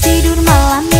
Tidur malam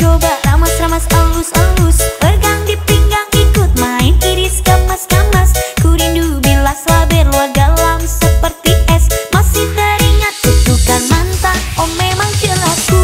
coba ramas-ramas alus-alus Pegang di pinggang ikut main. Iris kamas-kamas Ku rindu bila slaber luar dalam seperti es. Masih teringat kutukan mantan Oh memang jelas ku